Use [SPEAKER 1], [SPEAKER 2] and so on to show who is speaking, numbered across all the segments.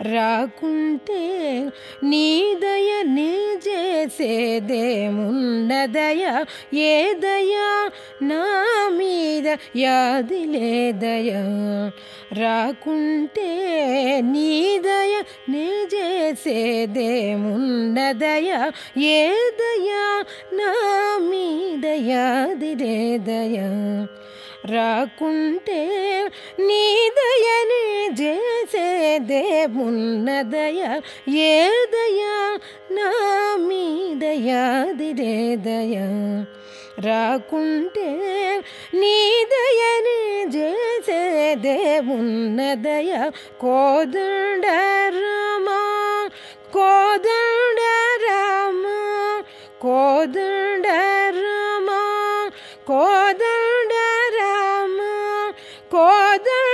[SPEAKER 1] రాకుంటే నీ దయ నీ చేసేదేమున్నదయా ఏ దయా? నా మీద యాదిలే దయా రాకుంటే నీ దయ నీ చేసేదేమున్నదయా ఏ దయా? నా మీద యాదిలే దయా రాకుంటే నీ దయనే எதே முன்னதயா ஏதயா నామీదయాదిరేదయా రాకుంటే నీదయని చేసేదే ఉన్నదయ కోదండ రామ కోదండ రామ కోదండ రామ కోదండ రామ కోదండ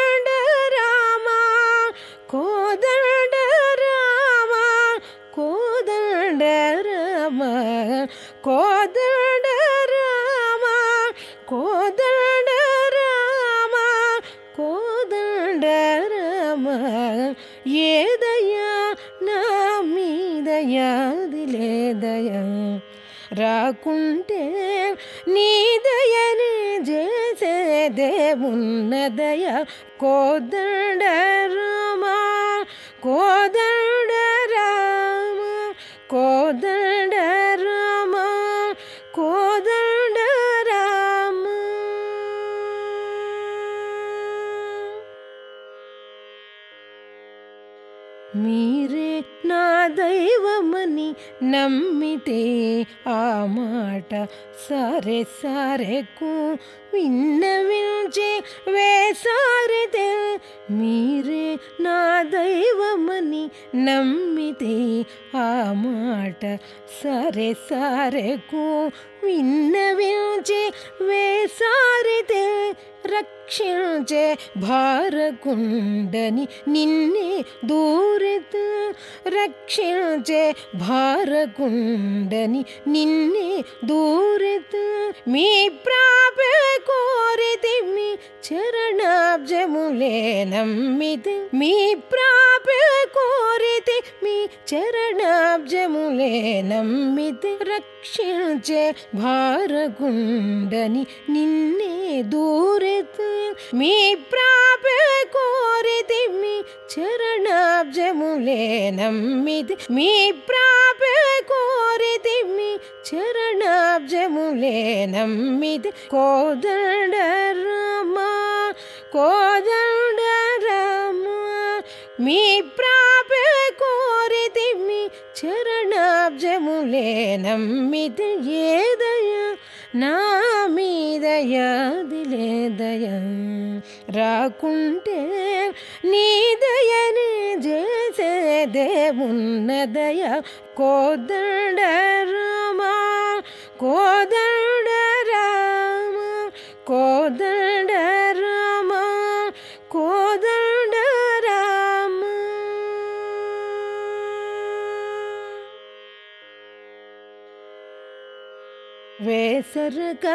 [SPEAKER 1] రాకుంటే నీదయని చేసేదే ఉన్నదయ కోదండ రామా కోదండ మీరే నా దైవమని నమ్మితే ఆ మాట సరే సరేకు విన్నవించే వేసారితే మీరే నా దైవమని నమ్మితే ఆ మాట సరే సరేకు విన్నవించే రక్షించే భారకుండని నిన్నే దూరిత రక్షించే భారకుండని నిన్నే దూరిత మీ ప్రాప కోరితి మీ చరణాబ్జములే నమ్మితి మీ ప్రాప కోరితి మీ చరణాబ్జములే నమ్మితే రక్షించే భారగుండని నిన్నే దూరిత మీ ప్రాప కోరితి మీ చరణాబ్జములే నమ్మితి మీ ప్రాప కోరితి మీ చరణాబ్జములే నమ్మితి కోదండ రామా కోదండ రామా మీ నమ్ములే నమ్మిత ఏ దయ నా మీద యాదిలే దయం రాకుంటే నీ దయనే చేసేదే ఉన్నదయ. కోదండ వేసరక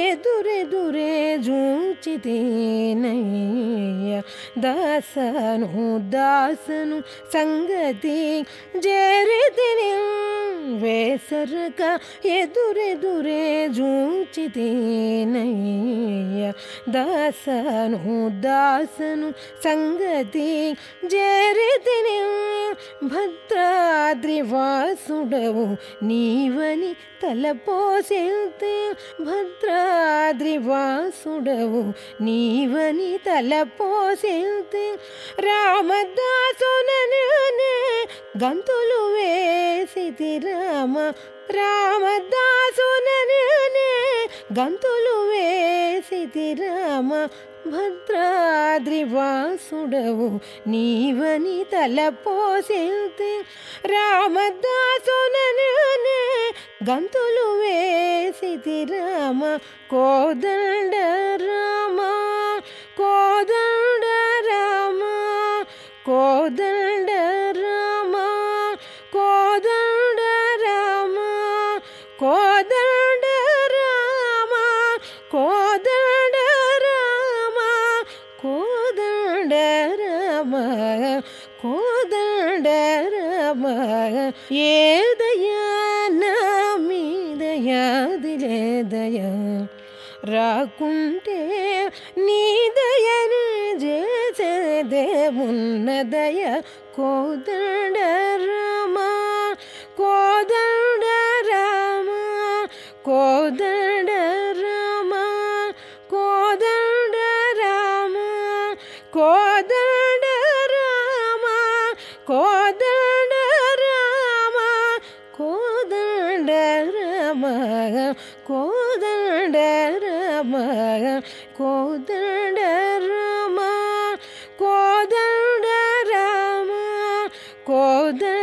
[SPEAKER 1] ఎదురెదురే జూచితేనయ్య దాసను దాసను సంగతి జరితిని వేసరక ఎదురెదురే జూచితేనయ్య దాసను దాసను సంగతి జరితిని భద్రాద్రివాసుడవు నీవని తలపోసెల్తే భద్రాద్రివాసుడవు నీవని తలపోసెల్తే రామదాసుననే గంతులు వేసితి రామ రామదాసుననే గంతులు వేసితి రామ భద్రాద్రివాసుడవు నీవని తలపోసెల్తే రామదాసుననే గంతులు వేసి వేసితి రామ కోదండ రామ కోద ఏదయా నా మీదయాదిలే దయా రాకుంటే నీ దయను చేసేదేమున్నదయ కోదండ రామ కోదండ రామ కోదండ రామ కోదండ రామ కోదండ రామ కోదండ poder.